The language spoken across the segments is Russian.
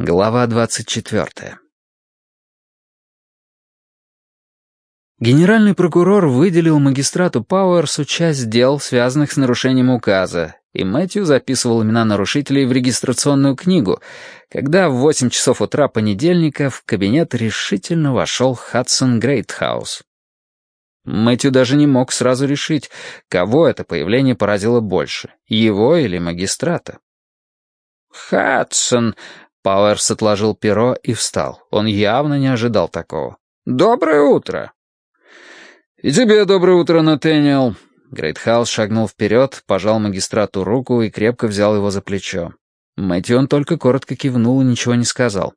Глава 24. Генеральный прокурор выделил магистрату Пауэрсу часть дел, связанных с нарушением указа, и Мэтью записывал имена нарушителей в регистрационную книгу, когда в 8 часов утра понедельника в кабинет решительно вошел Хадсон Грейтхаус. Мэтью даже не мог сразу решить, кого это появление поразило больше, его или магистрата. «Хадсон», Пауэрс отложил перо и встал. Он явно не ожидал такого. «Доброе утро!» «И тебе доброе утро, Натэниэл!» Грейтхаус шагнул вперед, пожал магистрату руку и крепко взял его за плечо. Мэтью он только коротко кивнул и ничего не сказал.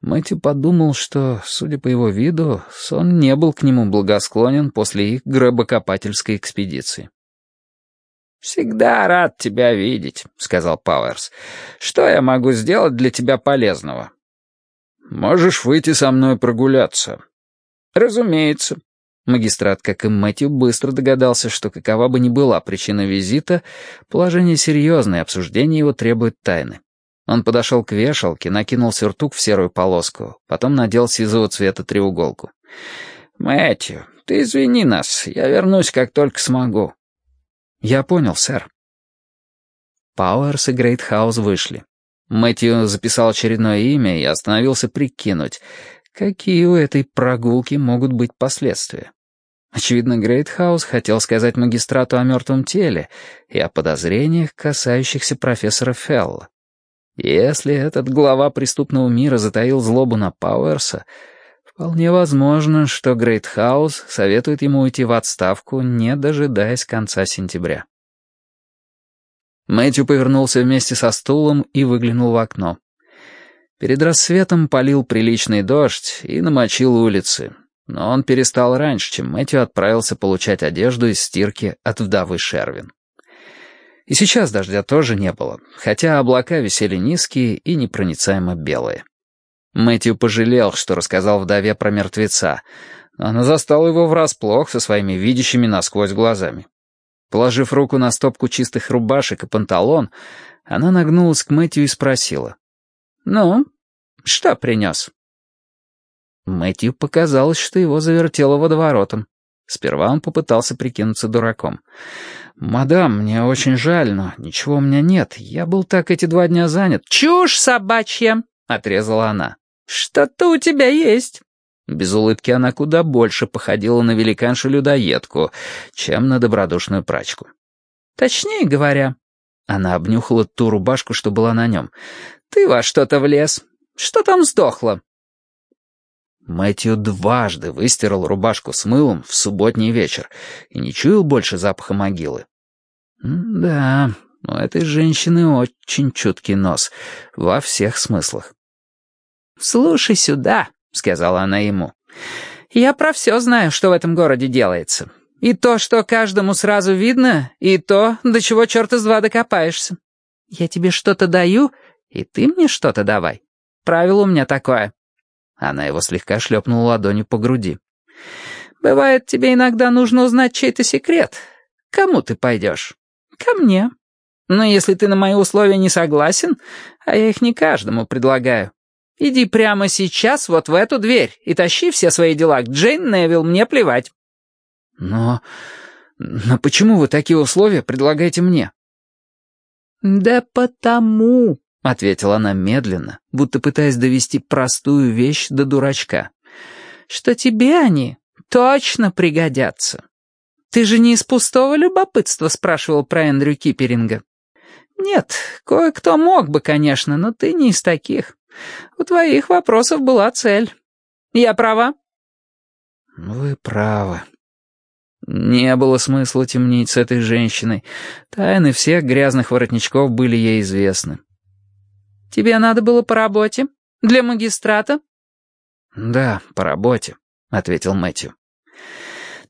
Мэтью подумал, что, судя по его виду, сон не был к нему благосклонен после их гробокопательской экспедиции. «Всегда рад тебя видеть», — сказал Пауэрс. «Что я могу сделать для тебя полезного?» «Можешь выйти со мной прогуляться». «Разумеется». Магистрат, как и Мэтью, быстро догадался, что какова бы ни была причина визита, положение серьезное, обсуждение его требует тайны. Он подошел к вешалке, накинул сюртук в серую полоску, потом надел сизого цвета треуголку. «Мэтью, ты извини нас, я вернусь, как только смогу». «Я понял, сэр». Пауэрс и Грейтхаус вышли. Мэтью записал очередное имя и остановился прикинуть, какие у этой прогулки могут быть последствия. Очевидно, Грейтхаус хотел сказать магистрату о мертвом теле и о подозрениях, касающихся профессора Фелла. Если этот глава преступного мира затаил злобу на Пауэрса, Вполне возможно, что Грейтхаус советует ему уйти в отставку, не дожидаясь конца сентября. Мэтью повернулся вместе со стулом и выглянул в окно. Перед рассветом полил приличный дождь и намочил улицы, но он перестал раньше, чем Мэтью отправился получать одежду из стирки от вдовы Шервин. И сейчас дождя тоже не было, хотя облака висели низкие и непроницаемо белые. Мэтью пожалел, что рассказал вдове про мертвеца. Она застала его врасплох со своими видящими насквозь глазами. Положив руку на стопку чистых рубашек и панталон, она нагнулась к Мэтью и спросила. «Ну, что принес?» Мэтью показалось, что его завертело водоворотом. Сперва он попытался прикинуться дураком. «Мадам, мне очень жаль, но ничего у меня нет. Я был так эти два дня занят». «Чушь собачья!» — отрезала она. «Что-то у тебя есть». Без улыбки она куда больше походила на великаншу-людоедку, чем на добродушную прачку. «Точнее говоря...» Она обнюхала ту рубашку, что была на нем. «Ты во что-то влез. Что там сдохло?» Мэтью дважды выстирал рубашку с мылом в субботний вечер и не чуял больше запаха могилы. Да, у этой женщины очень чуткий нос, во всех смыслах. «Слушай сюда», — сказала она ему. «Я про все знаю, что в этом городе делается. И то, что каждому сразу видно, и то, до чего черт из два докопаешься. Я тебе что-то даю, и ты мне что-то давай. Правило у меня такое». Она его слегка шлепнула ладонью по груди. «Бывает, тебе иногда нужно узнать чей-то секрет. Кому ты пойдешь? Ко мне. Но если ты на мои условия не согласен, а я их не каждому предлагаю, Иди прямо сейчас вот в эту дверь и тащи все свои дела к Джейн Невилл, мне плевать». «Но... но почему вы такие условия предлагаете мне?» «Да потому», — ответила она медленно, будто пытаясь довести простую вещь до дурачка, «что тебе они точно пригодятся. Ты же не из пустого любопытства спрашивал про Эндрю Киперинга. Нет, кое-кто мог бы, конечно, но ты не из таких. У твоих вопросов была цель. Я права?» «Вы правы. Не было смысла темнить с этой женщиной. Тайны всех грязных воротничков были ей известны». «Тебе надо было по работе? Для магистрата?» «Да, по работе», — ответил Мэтью.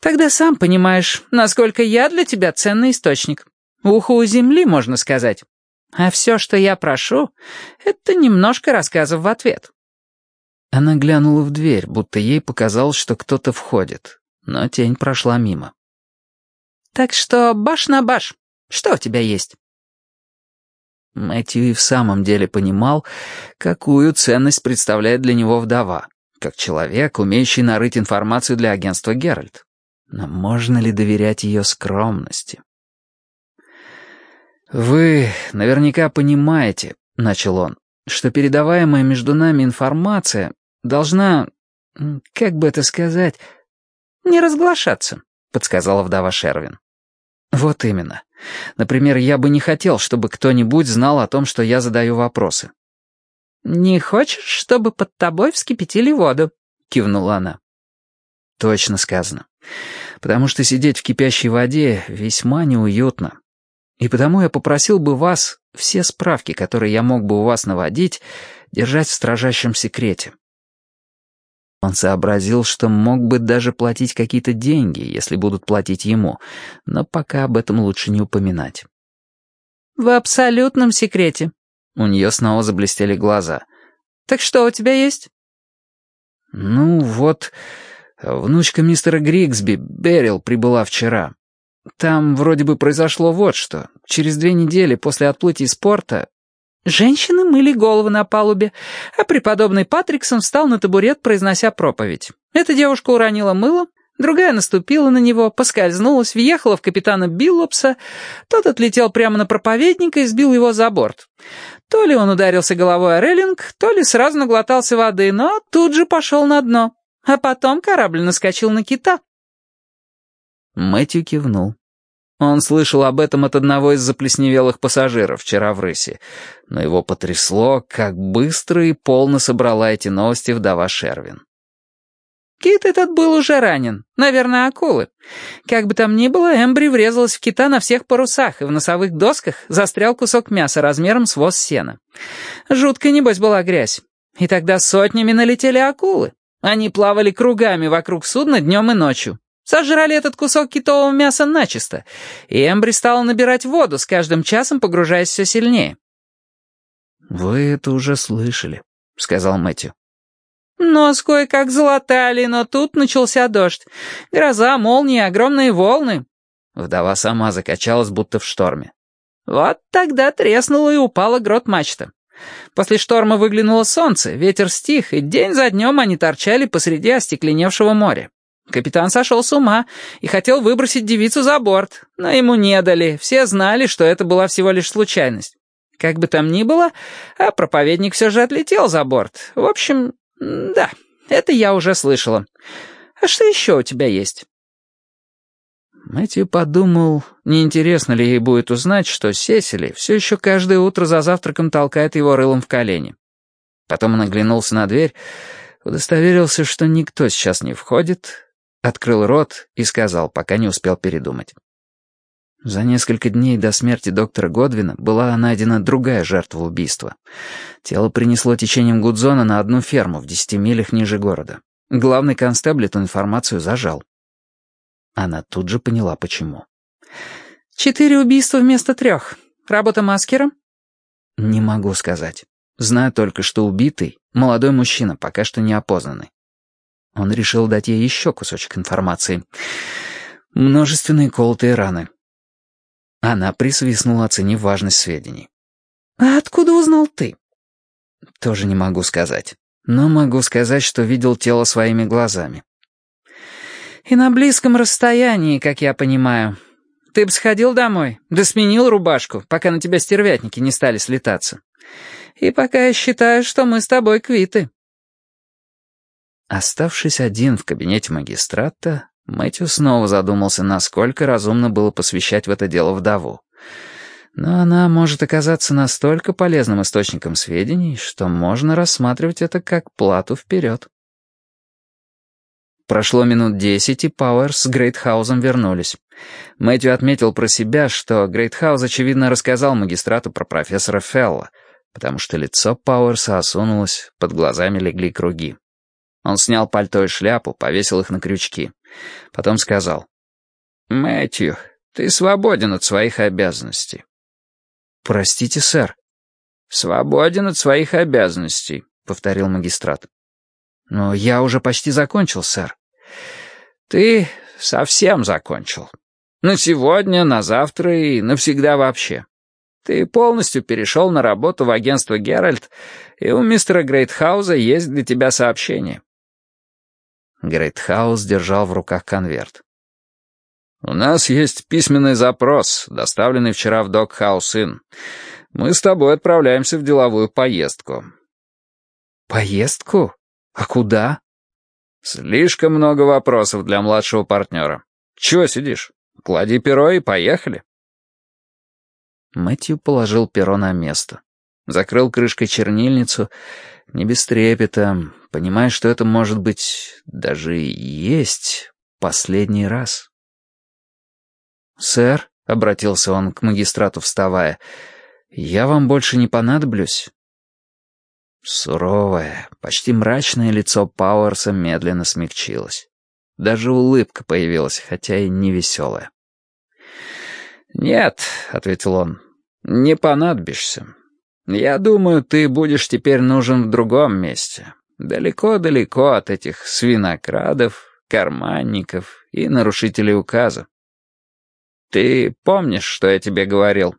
«Тогда сам понимаешь, насколько я для тебя ценный источник. Ухо у земли, можно сказать. А все, что я прошу, это немножко рассказов в ответ». Она глянула в дверь, будто ей показалось, что кто-то входит, но тень прошла мимо. «Так что баш на баш. Что у тебя есть?» Мэтью и в самом деле понимал, какую ценность представляет для него вдова, как человек, умеющий нарыть информацию для агентства «Геральт». Но можно ли доверять ее скромности? «Вы наверняка понимаете», — начал он, «что передаваемая между нами информация должна, как бы это сказать, не разглашаться», — подсказала вдова Шервин. «Вот именно. Например, я бы не хотел, чтобы кто-нибудь знал о том, что я задаю вопросы». «Не хочешь, чтобы под тобой вскипятили воду?» — кивнула она. «Точно сказано. Потому что сидеть в кипящей воде весьма неуютно. И потому я попросил бы вас все справки, которые я мог бы у вас наводить, держать в строжайшем секрете. Он сообразил, что мог бы даже платить какие-то деньги, если будут платить ему, но пока об этом лучше не упоминать. «В абсолютном секрете». У нее снова заблестели глаза. «Так что у тебя есть?» «Ну вот, внучка мистера Григсби, Берил, прибыла вчера. Там вроде бы произошло вот что. Через две недели после отплытия из порта Женщины мыли головы на палубе, а преподобный Патриксон встал на табурет, произнося проповедь. Эта девушка уронила мыло, другая наступила на него, поскользнулась, въехала в капитана Биллопса, тот отлетел прямо на проповедника и сбил его за борт. То ли он ударился головой о рейлинг, то ли сразу наглотался воды, но тут же пошел на дно. А потом корабль наскочил на кита. Мэтью кивнул. Он слышал об этом от одного из заплесневелых пассажиров вчера в рысе, но его потрясло, как быстро и полно собрала эти новости вдова Шервин. Кит этот был уже ранен, наверное, акулы. Как бы там ни было, Эмбри врезалась в кита на всех парусах, и в носовых досках застрял кусок мяса размером с воз сена. Жуткая, небось, была грязь. И тогда сотнями налетели акулы. Они плавали кругами вокруг судна днем и ночью, Сожрали этот кусок китового мяса начисто, и Эмбри стала набирать воду, с каждым часом погружаясь все сильнее. «Вы это уже слышали», — сказал Мэтью. Нос кое-как залатали, но тут начался дождь. Гроза, молнии, огромные волны. Вдова сама закачалась, будто в шторме. Вот тогда треснула и упала грот-мачта. После шторма выглянуло солнце, ветер стих, и день за днем они торчали посреди остекленевшего моря. Капитан сошел с ума и хотел выбросить девицу за борт, но ему не дали, все знали, что это была всего лишь случайность. Как бы там ни было, а проповедник все же отлетел за борт. В общем, да, это я уже слышала. А что еще у тебя есть?» Мэтью подумал, неинтересно ли ей будет узнать, что Сесили все еще каждое утро за завтраком толкает его рылом в колени. Потом он оглянулся на дверь, удостоверился, что никто сейчас не входит, Открыл рот и сказал, пока не успел передумать. За несколько дней до смерти доктора Годвина была найдена другая жертва убийства. Тело принесло течением Гудзона на одну ферму в десяти милях ниже города. Главный констебль эту информацию зажал. Она тут же поняла, почему. «Четыре убийства вместо трех. Работа маскера?» «Не могу сказать. Знаю только, что убитый — молодой мужчина, пока что не опознанный. Он решил дать ей еще кусочек информации. Множественные колотые раны. Она присвистнула, оценив важность сведений. «А откуда узнал ты?» «Тоже не могу сказать. Но могу сказать, что видел тело своими глазами». «И на близком расстоянии, как я понимаю. Ты бы сходил домой, да сменил рубашку, пока на тебя стервятники не стали слетаться. И пока я считаю, что мы с тобой квиты». Оставшись один в кабинете магистрата, Мэтью снова задумался, насколько разумно было посвящать в это дело вдову. Но она может оказаться настолько полезным источником сведений, что можно рассматривать это как плату вперед. Прошло минут десять, и Пауэрс с Грейтхаузом вернулись. Мэтью отметил про себя, что Грейтхауз, очевидно, рассказал магистрату про профессора Фелла, потому что лицо Пауэрса осунулось, под глазами легли круги. Он снял пальто и шляпу, повесил их на крючки. Потом сказал. «Мэтью, ты свободен от своих обязанностей». «Простите, сэр». «Свободен от своих обязанностей», — повторил магистрат. «Но я уже почти закончил, сэр». «Ты совсем закончил. На сегодня, на завтра и навсегда вообще. Ты полностью перешел на работу в агентство «Геральт», и у мистера Грейтхауза есть для тебя сообщение». Грейтхаус держал в руках конверт. «У нас есть письменный запрос, доставленный вчера в Док-хаус-Инн. Мы с тобой отправляемся в деловую поездку». «Поездку? А куда?» «Слишком много вопросов для младшего партнера. Чего сидишь? Клади перо и поехали». Мэтью положил перо на место. Закрыл крышкой чернильницу, не без трепета, понимая, что это, может быть, даже и есть последний раз. «Сэр», — обратился он к магистрату, вставая, — «я вам больше не понадоблюсь?» Суровое, почти мрачное лицо Пауэрса медленно смягчилось. Даже улыбка появилась, хотя и не веселая. «Нет», — ответил он, — «не понадобишься. Я думаю, ты будешь теперь нужен в другом месте. Далеко-далеко от этих свинокрадов, карманников и нарушителей указа. Ты помнишь, что я тебе говорил?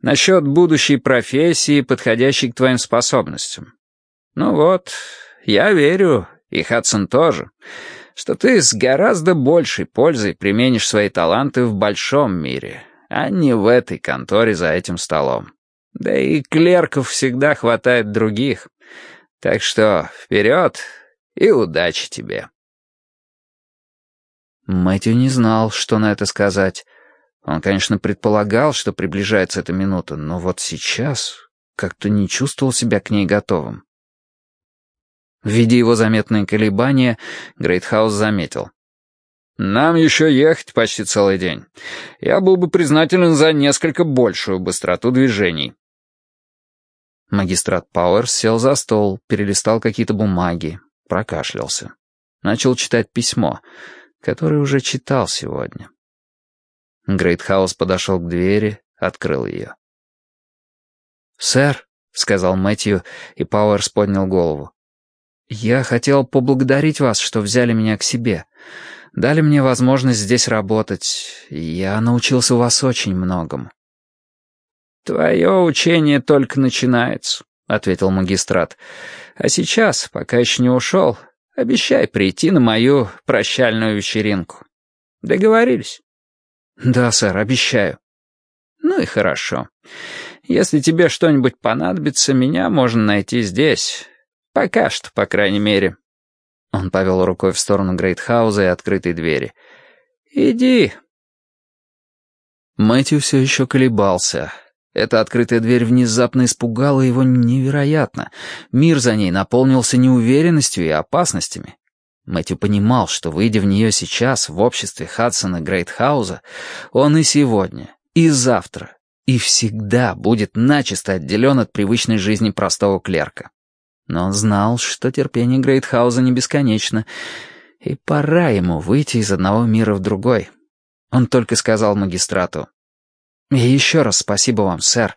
Насчет будущей профессии, подходящей к твоим способностям. Ну вот, я верю, и Хадсон тоже, что ты с гораздо большей пользой применишь свои таланты в большом мире, а не в этой конторе за этим столом. Да и клерков всегда хватает других. Так что вперед и удачи тебе. Мэтью не знал, что на это сказать. Он, конечно, предполагал, что приближается эта минута, но вот сейчас как-то не чувствовал себя к ней готовым. Видя его заметные колебания, Грейтхаус заметил. «Нам еще ехать почти целый день. Я был бы признателен за несколько большую быстроту движений». Магистрат Пауэрс сел за стол, перелистал какие-то бумаги, прокашлялся. Начал читать письмо, которое уже читал сегодня. Грейтхаус подошел к двери, открыл ее. «Сэр», — сказал Мэтью, и Пауэрс поднял голову, «Я хотел поблагодарить вас, что взяли меня к себе. Дали мне возможность здесь работать. Я научился у вас очень многому». «Твое учение только начинается», — ответил магистрат. «А сейчас, пока еще не ушел, обещай прийти на мою прощальную вечеринку. Договорились?» «Да, сэр, обещаю». «Ну и хорошо. Если тебе что-нибудь понадобится, меня можно найти здесь». Пока что, по крайней мере». Он повел рукой в сторону Грейтхауза и открытой двери. «Иди». Мэтью все еще колебался. Эта открытая дверь внезапно испугала его невероятно. Мир за ней наполнился неуверенностью и опасностями. Мэтью понимал, что, выйдя в нее сейчас, в обществе Хадсона Грейтхауза, он и сегодня, и завтра, и всегда будет начисто отделен от привычной жизни простого клерка. Но он знал, что терпение Грейтхауза не бесконечно, и пора ему выйти из одного мира в другой. Он только сказал магистрату «И еще раз спасибо вам, сэр»,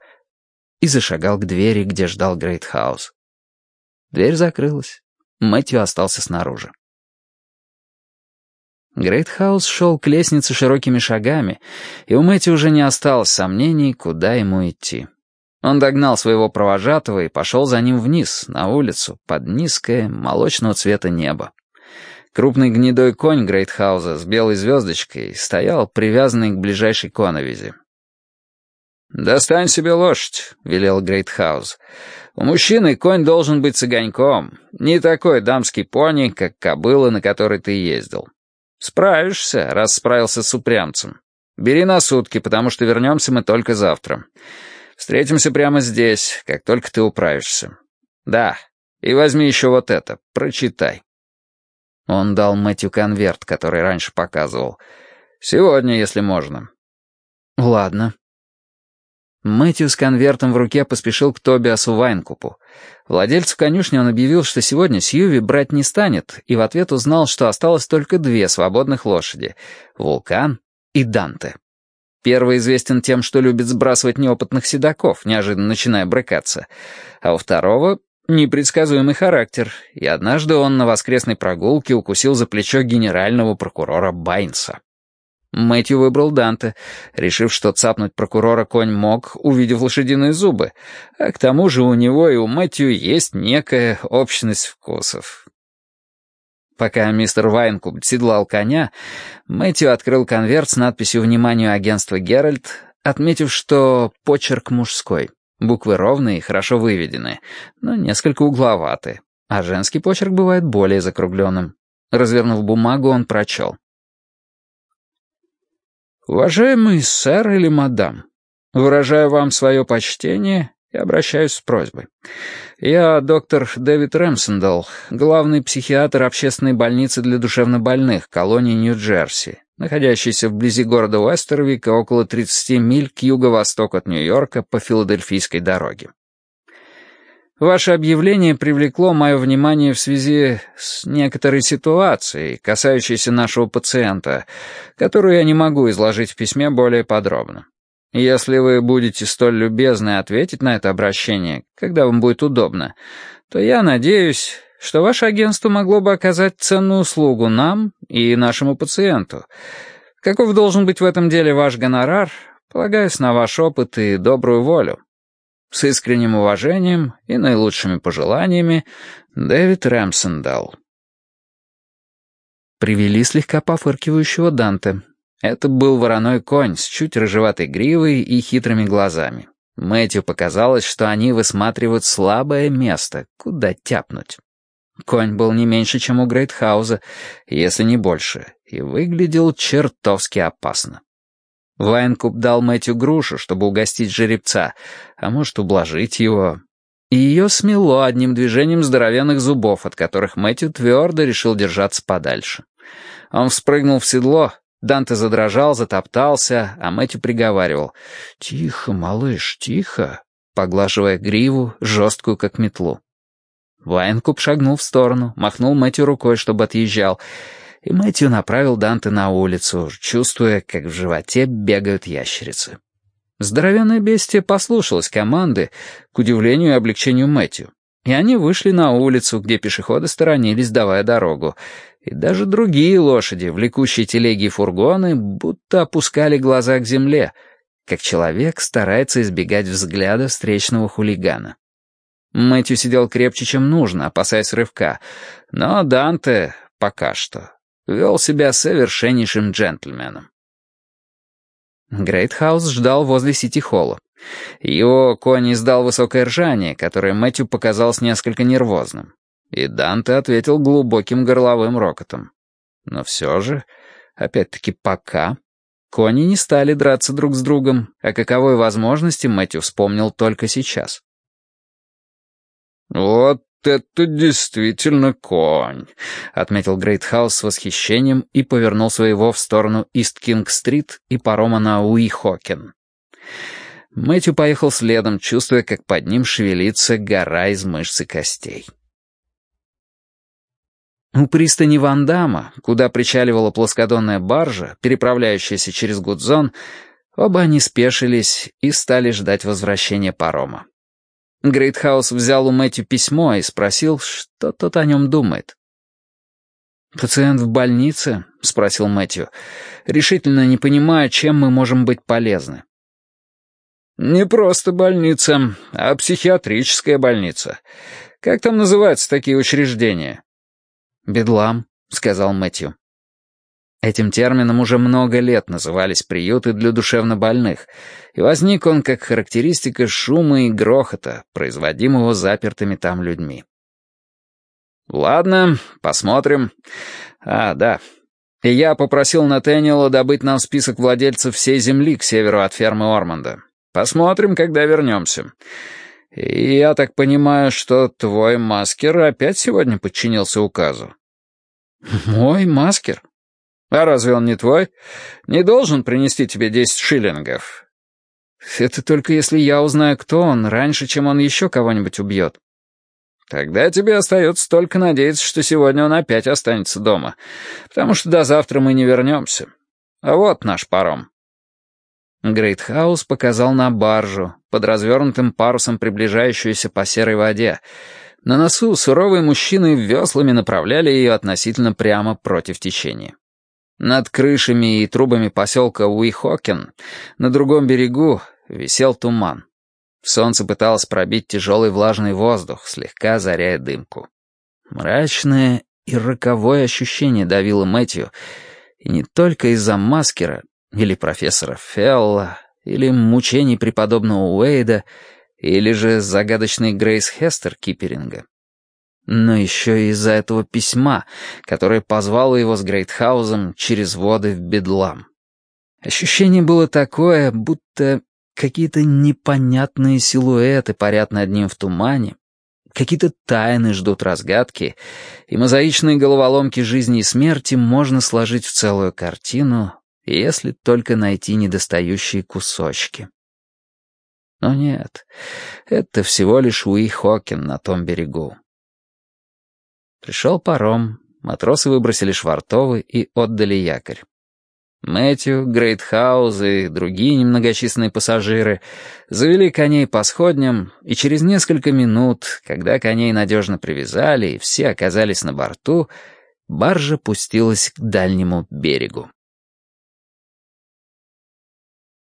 и зашагал к двери, где ждал Грейтхаус. Дверь закрылась. Мэтью остался снаружи. Грейтхаус шел к лестнице широкими шагами, и у Мэтью уже не осталось сомнений, куда ему идти. Он догнал своего провожатого и пошел за ним вниз, на улицу, под низкое, молочного цвета небо. Крупный гнедой конь Грейтхауза с белой звездочкой стоял, привязанный к ближайшей коновизе. «Достань себе лошадь», — велел Грейтхауз. «У мужчины конь должен быть цыганьком, не такой дамский пони, как кобыла, на которой ты ездил. Справишься, раз справился с упрямцем. Бери на сутки, потому что вернемся мы только завтра. Встретимся прямо здесь, как только ты управишься. Да, и возьми еще вот это, прочитай». Он дал Мэтью конверт, который раньше показывал. «Сегодня, если можно». «Ладно». Мэтью с конвертом в руке поспешил к Тобиасу Вайнкупу. Владельцу конюшни он объявил, что сегодня Сьюви брать не станет, и в ответ узнал, что осталось только две свободных лошади — Вулкан и Данте. Первый известен тем, что любит сбрасывать неопытных седаков, неожиданно начиная брыкаться. А у второго — непредсказуемый характер, и однажды он на воскресной прогулке укусил за плечо генерального прокурора Байнса. Мэтью выбрал Данте, решив, что цапнуть прокурора конь мог, увидев лошадиные зубы, а к тому же у него и у Мэтью есть некая общность вкусов. Пока мистер Вайнкуб седлал коня, Мэтью открыл конверт с надписью «Вниманию агентства Геральт», отметив, что почерк мужской. Буквы ровные и хорошо выведены, но несколько угловаты, а женский почерк бывает более закругленным. Развернув бумагу, он прочел. «Уважаемый сэр или мадам, выражаю вам свое почтение и обращаюсь с просьбой. Я доктор Дэвид Рэмсендал, главный психиатр общественной больницы для душевнобольных колонии Нью-Джерси, находящейся вблизи города Уэстервика около 30 миль к юго-востоку от Нью-Йорка по Филадельфийской дороге. Ваше объявление привлекло мое внимание в связи с некоторой ситуацией, касающейся нашего пациента, которую я не могу изложить в письме более подробно. Если вы будете столь любезны ответить на это обращение, когда вам будет удобно, то я надеюсь, что ваше агентство могло бы оказать ценную услугу нам и нашему пациенту. Каков должен быть в этом деле ваш гонорар, полагаясь на ваш опыт и добрую волю. С искренним уважением и наилучшими пожеланиями, Дэвид Рэмсендал. Привели слегка пофыркивающего Данте. Это был вороной конь с чуть рыжеватой гривой и хитрыми глазами. Мэтью показалось, что они высматривают слабое место, куда тяпнуть. Конь был не меньше, чем у Грейтхауза, если не больше, и выглядел чертовски опасно. Вайнкуп дал Мэтью грушу, чтобы угостить жеребца, а может, ублажить его. И ее смело одним движением здоровенных зубов, от которых Мэтью твердо решил держаться подальше. Он вспрыгнул в седло, Данте задрожал, затоптался, а Мэтью приговаривал «Тихо, малыш, тихо», поглаживая гриву, жесткую как метлу. Вайнкуп шагнул в сторону, махнул Мэтью рукой, чтобы отъезжал, и Мэтью направил Данте на улицу, чувствуя, как в животе бегают ящерицы. Здоровенное бестие послушалось команды, к удивлению и облегчению Мэтью, и они вышли на улицу, где пешеходы сторонились, давая дорогу, и даже другие лошади, влекущие телеги и фургоны, будто опускали глаза к земле, как человек старается избегать взгляда встречного хулигана. Мэтью сидел крепче, чем нужно, опасаясь рывка, но Данте пока что вел себя совершеннейшим джентльменом. Грейтхаус ждал возле Сити-холла. Его конь издал высокое ржание, которое Мэтью показалось несколько нервозным. И Данте ответил глубоким горловым рокотом. Но все же, опять-таки пока, кони не стали драться друг с другом, о каковой возможности Мэтью вспомнил только сейчас. «Вот это действительно конь», — отметил Грейтхаус с восхищением и повернул своего в сторону Ист-Кинг-стрит и парома на Уихокен. Мэтью поехал следом, чувствуя, как под ним шевелится гора из мышц и костей. У пристани Вандама, куда причаливала плоскодонная баржа, переправляющаяся через Гудзон, оба они спешились и стали ждать возвращения парома. Грейтхаус взял у Мэтью письмо и спросил, что тот о нем думает. «Пациент в больнице?» — спросил Мэтью. «Решительно не понимаю, чем мы можем быть полезны». «Не просто больница, а психиатрическая больница. Как там называются такие учреждения?» «Бедлам», — сказал Мэтью. Этим термином уже много лет назывались приюты для душевнобольных, и возник он как характеристика шума и грохота, производимого запертыми там людьми. «Ладно, посмотрим. А, да. И я попросил Натэниела добыть нам список владельцев всей земли к северу от фермы Орманда. Посмотрим, когда вернемся. И я так понимаю, что твой маскер опять сегодня подчинился указу?» «Мой маскер?» А разве он не твой? Не должен принести тебе десять шиллингов. Это только если я узнаю, кто он, раньше, чем он еще кого-нибудь убьет. Тогда тебе остается только надеяться, что сегодня он опять останется дома, потому что до завтра мы не вернемся. А вот наш паром. Грейтхаус показал на баржу, под развернутым парусом приближающуюся по серой воде. На носу суровые мужчины веслами направляли ее относительно прямо против течения. Над крышами и трубами поселка Уихокен на другом берегу висел туман. Солнце пыталось пробить тяжелый влажный воздух, слегка заряя дымку. Мрачное и роковое ощущение давило Мэтью, и не только из-за маскера или профессора Фелла, или мучений преподобного Уэйда, или же загадочный Грейс Хестер Киперинга. Но еще и из-за этого письма, которое позвало его с Грейтхаузом через воды в Бедлам. Ощущение было такое, будто какие-то непонятные силуэты парят над ним в тумане, какие-то тайны ждут разгадки, и мозаичные головоломки жизни и смерти можно сложить в целую картину, если только найти недостающие кусочки. Но нет, это всего лишь Уи Хокин на том берегу. Пришел паром, матросы выбросили швартовы и отдали якорь. Мэтью, Грейтхауз и другие немногочисленные пассажиры завели коней по сходням, и через несколько минут, когда коней надежно привязали и все оказались на борту, баржа пустилась к дальнему берегу.